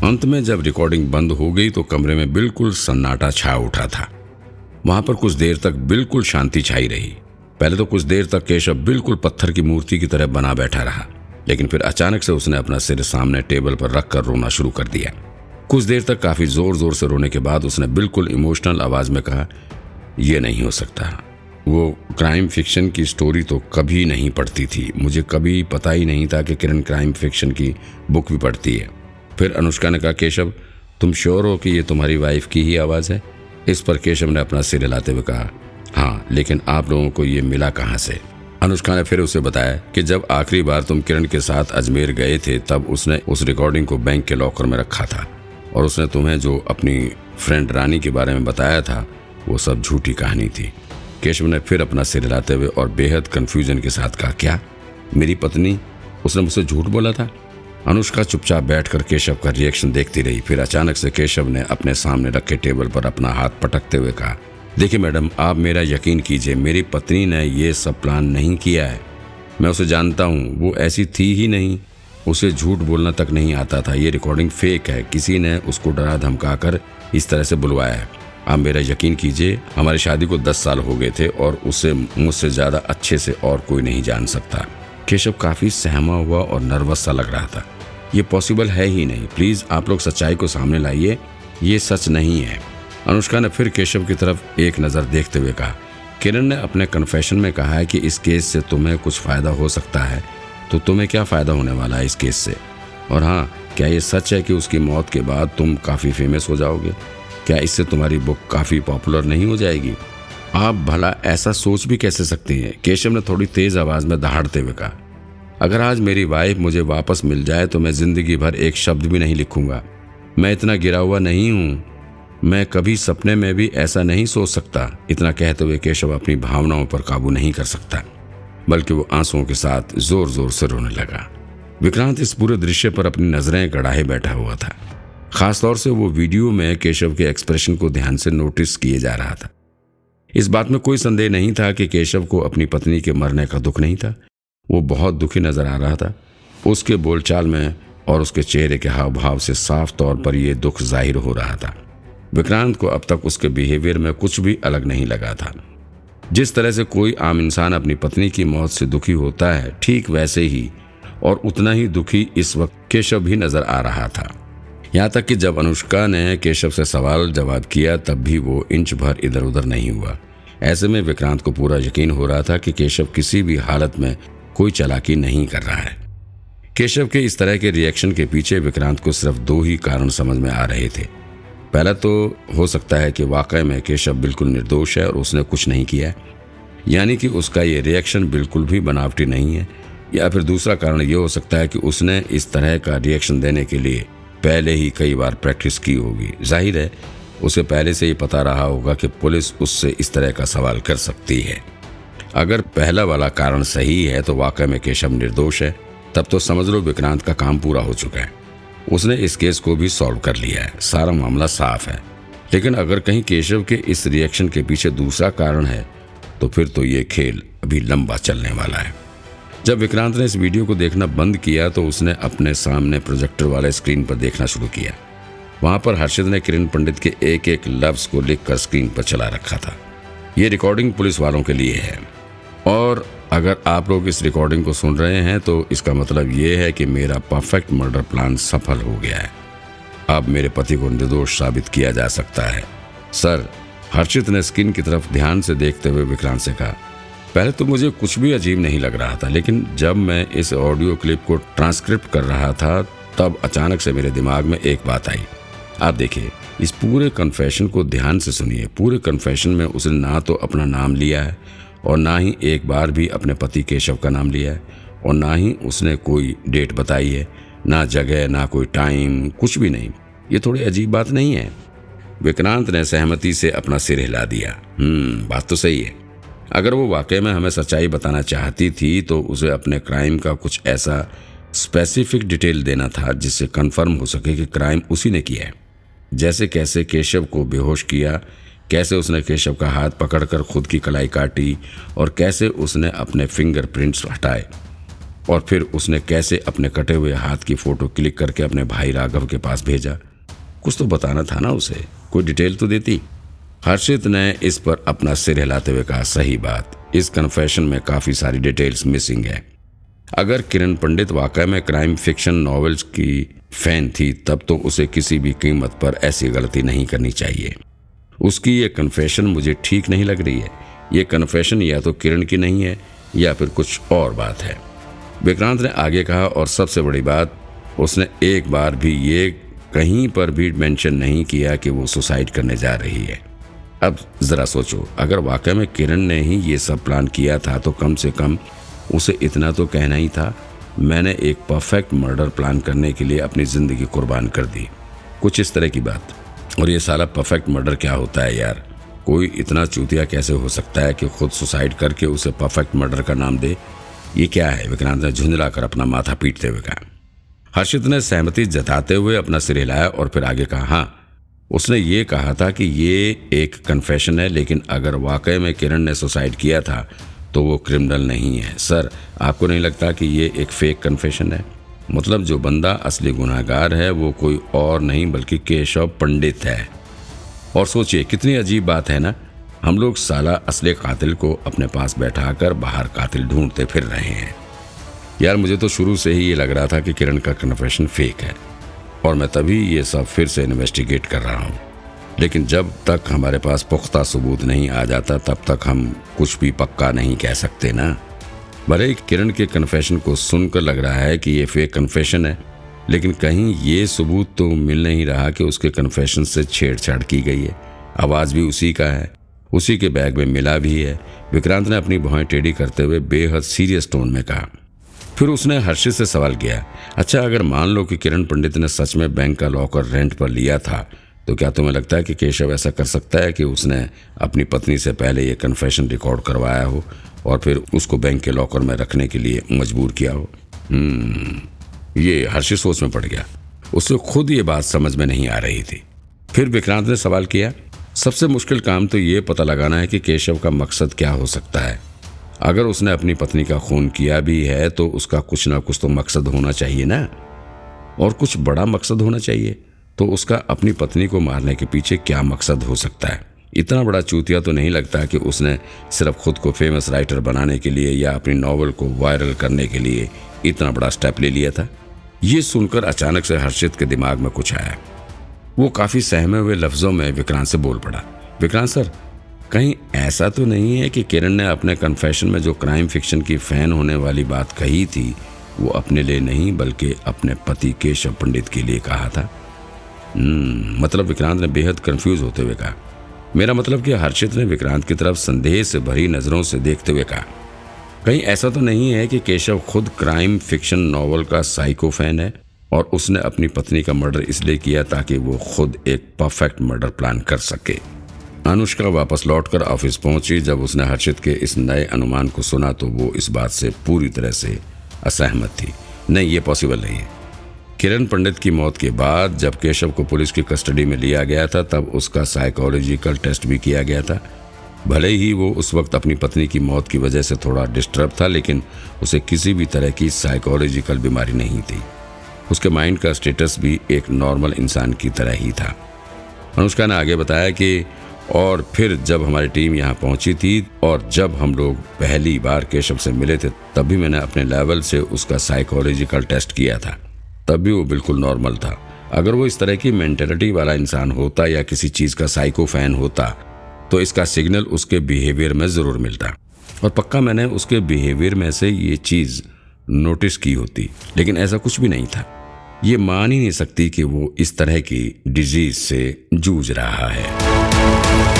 अंत में जब रिकॉर्डिंग बंद हो गई तो कमरे में बिल्कुल सन्नाटा छा उठा था। वहाँ पर कुछ देर तक बिल्कुल शांति छाई रही। पहले तो कुछ देर तक केशव बिल्कुल पत्थर की मूर्ति की तरह बना बैठा रहा, लेकिन फिर अचानक से उसने अपना सिर सामने टेबल पर रखकर रोना शुरू कर दिया। कुछ देर तक काफ़ी ज़ोर ज़ोर से रोने के बाद उसने बिल्कुल इमोशनल आवाज़ में कहा यह नहीं हो सकता। वो क्राइम फिक्शन की स्टोरी तो कभी नहीं पढ़ती थी। मुझे कभी पता ही नहीं था कि किरण क्राइम फिक्शन की बुक भी पढ़ती है। फिर अनुष्का ने कहा, केशव, तुम श्योर हो कि ये तुम्हारी वाइफ की ही आवाज़ है? इस पर केशव ने अपना सिर हिलाते हुए कहा हाँ लेकिन आप लोगों को ये मिला कहाँ से? अनुष्का ने फिर उसे बताया कि जब आखिरी बार तुम किरण के साथ अजमेर गए थे, तब उसने उस रिकॉर्डिंग को बैंक के लॉकर में रखा था और उसने तुम्हें जो अपनी फ्रेंड रानी के बारे में बताया था, वो सब झूठी कहानी थी। केशव ने फिर अपना सिर हिलाते हुए और बेहद कन्फ्यूज़न के साथ कहा, क्या? मेरी पत्नी? उसने मुझसे झूठ बोला था? अनुष्का चुपचाप बैठकर केशव का रिएक्शन देखती रही। फिर अचानक से केशव ने अपने सामने रखे टेबल पर अपना हाथ पटकते हुए कहा, देखिए मैडम, आप मेरा यकीन कीजिए, मेरी पत्नी ने ये सब प्लान नहीं किया है। मैं उसे जानता हूँ, वो ऐसी थी ही नहीं। उसे झूठ बोलना तक नहीं आता था। ये रिकॉर्डिंग फेक है। किसी ने उसको डरा धमका कर इस तरह से बुलवाया है। आप मेरा यकीन कीजिए, हमारी शादी को दस साल हो गए थे और उसे मुझसे ज़्यादा अच्छे से और कोई नहीं जान सकता। केशव काफ़ी सहमा हुआ और नर्वस सा लग रहा था। ये पॉसिबल है ही नहीं। प्लीज़ आप लोग सच्चाई को सामने लाइए। ये सच नहीं है। अनुष्का ने फिर केशव की तरफ़ एक नज़र देखते हुए कहा। किरण ने अपने कन्फेशन में कहा है कि इस केस से तुम्हें कुछ फ़ायदा हो सकता है। तो तुम्हें क्या फ़ायदा होने वाला है इस केस से? और हाँ क्या ये सच है कि उसकी मौत के बाद तुम काफ़ी फ़ेमस हो जाओगे? क्या इससे तुम्हारी बुक काफ़ी पॉपुलर नहीं हो जाएगी? आप भला ऐसा सोच भी कैसे सकते हैं? केशव ने थोड़ी तेज आवाज़ में दहाड़ते हुए कहा। अगर आज मेरी वाइफ मुझे वापस मिल जाए तो मैं ज़िंदगी भर एक शब्द भी नहीं लिखूँगा। मैं इतना गिरा हुआ नहीं हूँ। मैं कभी सपने में भी ऐसा नहीं सोच सकता, इतना कहते हुए केशव अपनी भावनाओं पर काबू नहीं कर सकता, बल्कि वो आंसुओं के साथ ज़ोर ज़ोर से रोने लगा। विक्रांत इस पूरे दृश्य पर अपनी नज़रें गड़ाए बैठा हुआ था। खासतौर से वो वीडियो में केशव के एक्सप्रेशन को ध्यान से नोटिस किए जा रहा था। इस बात में कोई संदेह नहीं था कि केशव को अपनी पत्नी के मरने का दुख नहीं था। वो बहुत दुखी नज़र आ रहा था। उसके बोलचाल में और उसके चेहरे के हाव भाव से साफ़ तौर पर यह दुख ज़ाहिर हो रहा था। विक्रांत को अब तक उसके बिहेवियर में कुछ भी अलग नहीं लगा था। जिस तरह से कोई आम इंसान अपनी पत्नी की मौत से दुखी होता है, ठीक वैसे ही और उतना ही दुखी इस वक्त केशव भी नज़र आ रहा था। यहाँ तक कि जब अनुष्का ने केशव से सवाल जवाब किया, तब भी वो इंच भर इधर उधर नहीं हुआ। ऐसे में विक्रांत को पूरा यकीन हो रहा था कि केशव किसी भी हालत में कोई चलाकी नहीं कर रहा है। केशव के इस तरह के रिएक्शन के पीछे विक्रांत को सिर्फ़ दो ही कारण समझ में आ रहे थे। पहला तो हो सकता है कि वाकई में केशव बिल्कुल निर्दोष है और उसने कुछ नहीं किया यानी कि उसका ये रिएक्शन बिल्कुल भी बनावटी नहीं है। या फिर दूसरा कारण ये हो सकता है कि उसने इस तरह का रिएक्शन देने के लिए पहले ही कई बार प्रैक्टिस की होगी। ज़ाहिर है, उसे पहले से ही पता रहा होगा कि पुलिस उससे इस तरह का सवाल कर सकती है। अगर पहला वाला कारण सही है तो वाकई में केशव निर्दोष है। तब तो समझ लो विक्रांत का काम पूरा हो चुका है। उसने इस केस को भी सॉल्व कर लिया है। सारा मामला साफ़ है। लेकिन अगर कहीं केशव के इस रिएक्शन के पीछे दूसरा कारण है तो फिर तो ये खेल अभी लंबा चलने वाला है। जब विक्रांत ने इस वीडियो को देखना बंद किया तो उसने अपने सामने प्रोजेक्टर वाले स्क्रीन पर देखना शुरू किया। वहाँ पर हर्षित ने किरण पंडित के एक एक लफ्ज को लिखकर स्क्रीन पर चला रखा था। ये रिकॉर्डिंग पुलिस वालों के लिए है। और अगर आप लोग इस रिकॉर्डिंग को सुन रहे हैं तो इसका मतलब ये है कि मेरा परफेक्ट मर्डर प्लान सफल हो गया है। अब मेरे पति को निर्दोष साबित किया जा सकता है। सर, हर्षित ने स्किन की तरफ़ ध्यान से देखते हुए विक्रांत से कहा, पहले तो मुझे कुछ भी अजीब नहीं लग रहा था, लेकिन जब मैं इस ऑडियो क्लिप को ट्रांसक्रिप्ट कर रहा था, तब अचानक से मेरे दिमाग में एक बात आई। आप देखिए, इस पूरे कन्फेशन को ध्यान से सुनिए। पूरे कन्फेशन में उसने ना तो अपना नाम लिया है और ना ही एक बार भी अपने पति केशव का नाम लिया है, और ना ही उसने कोई डेट बताई है, ना जगह, ना कोई टाइम, कुछ भी नहीं। ये थोड़ी अजीब बात नहीं है। विक्रांत ने सहमति से अपना सिर हिला दिया। हम्म बात तो सही है। अगर वो वाकई में हमें सच्चाई बताना चाहती थी तो उसे अपने क्राइम का कुछ ऐसा स्पेसिफिक डिटेल देना था, जिससे कंफर्म हो सके कि क्राइम उसी ने किया है। जैसे कैसे केशव को बेहोश किया कैसे उसने केशव का हाथ पकड़कर खुद की कलाई काटी और कैसे उसने अपने फिंगरप्रिंट्स हटाए और फिर उसने कैसे अपने कटे हुए हाथ की फ़ोटो क्लिक करके अपने भाई राघव के पास भेजा? कुछ तो बताना था ना उसे। कोई डिटेल तो देती? हर्षित ने इस पर अपना सिर हिलाते हुए कहा, सही बात। इस कन्फेशन में काफ़ी सारी डिटेल्स मिसिंग है। अगर किरण पंडित वाकई में क्राइम फिक्शन नॉवेल्स की फ़ैन थी, तब तो उसे किसी भी कीमत पर ऐसी गलती नहीं करनी चाहिए। उसकी ये कन्फेशन मुझे ठीक नहीं लग रही है। ये कन्फेशन या तो किरण की नहीं है, या फिर कुछ और बात है। विक्रांत ने आगे कहा, और सबसे बड़ी बात, उसने एक बार भी ये कहीं पर भी मेंशन नहीं किया कि वो सुसाइड करने जा रही है। अब जरा सोचो, अगर वाकई में किरण ने ही ये सब प्लान किया था तो कम से कम उसे इतना तो कहना ही था, मैंने एक परफेक्ट मर्डर प्लान करने के लिए अपनी ज़िंदगी कुर्बान कर दी। कुछ इस तरह की बात। और ये सारा परफेक्ट मर्डर क्या होता है यार? कोई इतना चूतिया कैसे हो सकता है कि खुद सुसाइड करके उसे परफेक्ट मर्डर का नाम दे? ये क्या है? विक्रांत ने झुंझला कर अपना माथा पीटते हुए कहा। हर्षित ने सहमति जताते हुए अपना सिर हिलाया और फिर आगे कहा हाँ उसने ये कहा था कि ये एक कन्फेशन है, लेकिन अगर वाकई में किरण ने सुसाइड किया था तो वो क्रिमिनल नहीं है। सर, आपको नहीं लगता कि ये एक फेक कन्फेशन है? मतलब जो बंदा असली गुनाहगार है, वो कोई और नहीं, बल्कि केशव पंडित है। और सोचिए, कितनी अजीब बात है ना? हम लोग साला असली कातिल को अपने पास बैठाकर बाहर कातिल ढूंढते फिर रहे हैं। यार, मुझे तो शुरू से ही ये लग रहा था कि किरण का कन्फेशन फेक है, और मैं तभी ये सब फिर से इन्वेस्टिगेट कर रहा हूँ। लेकिन जब तक हमारे पास पुख्ता सबूत नहीं आ जाता, तब तक हम कुछ भी पक्का नहीं कह सकते ना। भले ही किरण के कन्फेशन को सुनकर लग रहा है कि ये फेक कन्फेशन है, लेकिन कहीं ये सबूत तो मिल नहीं रहा कि उसके कन्फेशन से छेड़छाड़ की गई है। आवाज़ भी उसी का है, उसी के बैग में मिला भी है। विक्रांत ने अपनी भौएँ टेढ़ी करते हुए बेहद सीरियस टोन में कहा। फिर उसने हर्षित से सवाल किया अच्छा अगर मान लो कि किरण पंडित ने सच में बैंक का लॉकर रेंट पर लिया था तो क्या तुम्हें लगता है कि केशव ऐसा कर सकता है कि उसने अपनी पत्नी से पहले ये कन्फेशन रिकॉर्ड करवाया हो और फिर उसको बैंक के लॉकर में रखने के लिए मजबूर किया हो? हम्म ये हर्षित सोच में पड़ गया। उसे खुद ये बात समझ में नहीं आ रही थी। फिर विक्रांत ने सवाल किया, सबसे मुश्किल काम तो ये पता लगाना है कि केशव का मकसद क्या हो सकता है। अगर उसने अपनी पत्नी का खून किया भी है तो उसका कुछ ना कुछ तो मकसद होना चाहिए ना? और कुछ बड़ा मकसद होना चाहिए। तो उसका अपनी पत्नी को मारने के पीछे क्या मकसद हो सकता है? इतना बड़ा चूतिया तो नहीं लगता कि उसने सिर्फ़ खुद को फ़ेमस राइटर बनाने के लिए या अपनी नॉवल को वायरल करने के लिए इतना बड़ा स्टेप ले लिया था? ये सुनकर अचानक से हर्षित के दिमाग में कुछ आया। वो काफ़ी सहमे हुए लफ्जों में विक्रांत से बोल पड़ा, विक्रांत सर, कहीं ऐसा तो नहीं है कि किरण ने अपने कन्फेशन में जो क्राइम फिक्शन की फ़ैन होने वाली बात कही थी, वो अपने लिए नहीं, बल्कि अपने पति केशव पंडित के लिए कहा था? मतलब विक्रांत ने बेहद कंफ्यूज होते हुए कहा। मेरा मतलब कि हर्षित ने विक्रांत की तरफ़ संदेह से भरी नज़रों से देखते हुए कहा। कहीं ऐसा तो नहीं है कि केशव खुद क्राइम फिक्शन नॉवल का साइको फ़ैन है और उसने अपनी पत्नी का मर्डर इसलिए किया ताकि वो खुद एक परफेक्ट मर्डर प्लान कर सके। अनुष्का वापस लौटकर ऑफ़िस पहुँची। जब उसने हर्षित के इस नए अनुमान को सुना तो वो इस बात से पूरी तरह से असहमत थी। नहीं, ये पॉसिबल नहीं है। किरण पंडित की मौत के बाद जब केशव को पुलिस की कस्टडी में लिया गया था, तब उसका साइकोलॉजिकल टेस्ट भी किया गया था। भले ही वो उस वक्त अपनी पत्नी की मौत की वजह से थोड़ा डिस्टर्ब था, लेकिन उसे किसी भी तरह की साइकोलॉजिकल बीमारी नहीं थी। उसके माइंड का स्टेटस भी एक नॉर्मल इंसान की तरह ही था। अनुष्का ने आगे बताया कि, और फिर जब हमारी टीम यहाँ पहुँची थी, और जब हम लोग पहली बार केशव से मिले थे तब भी मैंने अपने लेवल से उसका साइकोलॉजिकल टेस्ट किया था। तब भी वो बिल्कुल नॉर्मल था। अगर वो इस तरह की मेंटेलिटी वाला इंसान होता या किसी चीज़ का साइको फ़ैन होता तो इसका सिग्नल उसके बिहेवियर में ज़रूर मिलता। और पक्का मैंने उसके बिहेवियर में से ये चीज़ नोटिस की होती, लेकिन ऐसा कुछ भी नहीं था। ये मान ही नहीं सकती कि वो इस तरह की डिज़ीज़ से जूझ रहा है।